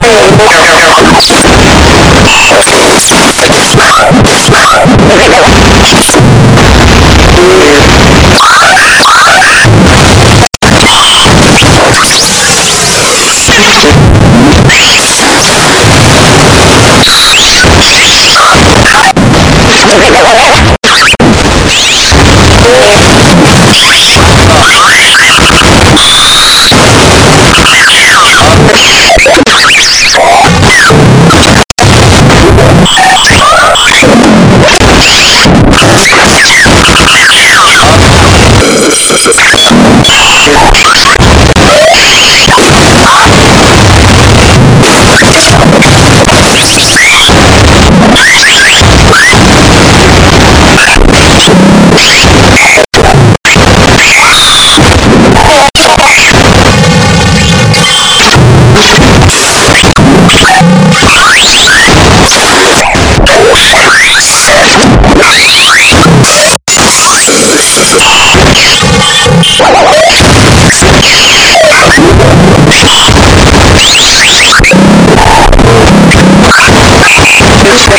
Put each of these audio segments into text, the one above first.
Ha ha ha!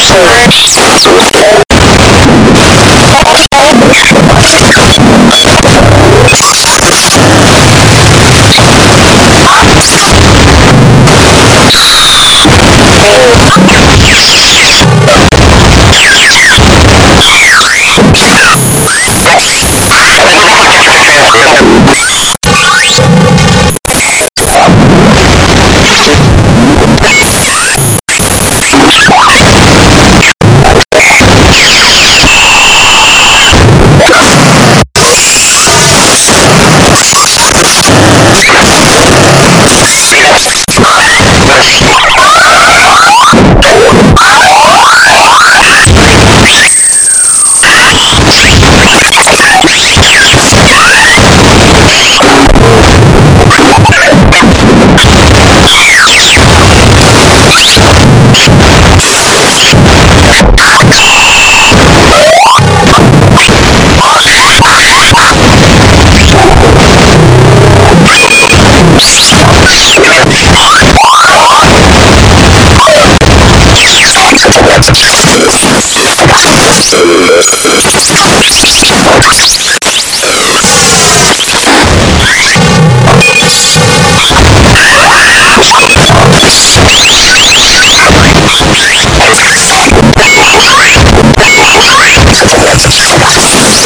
Ja.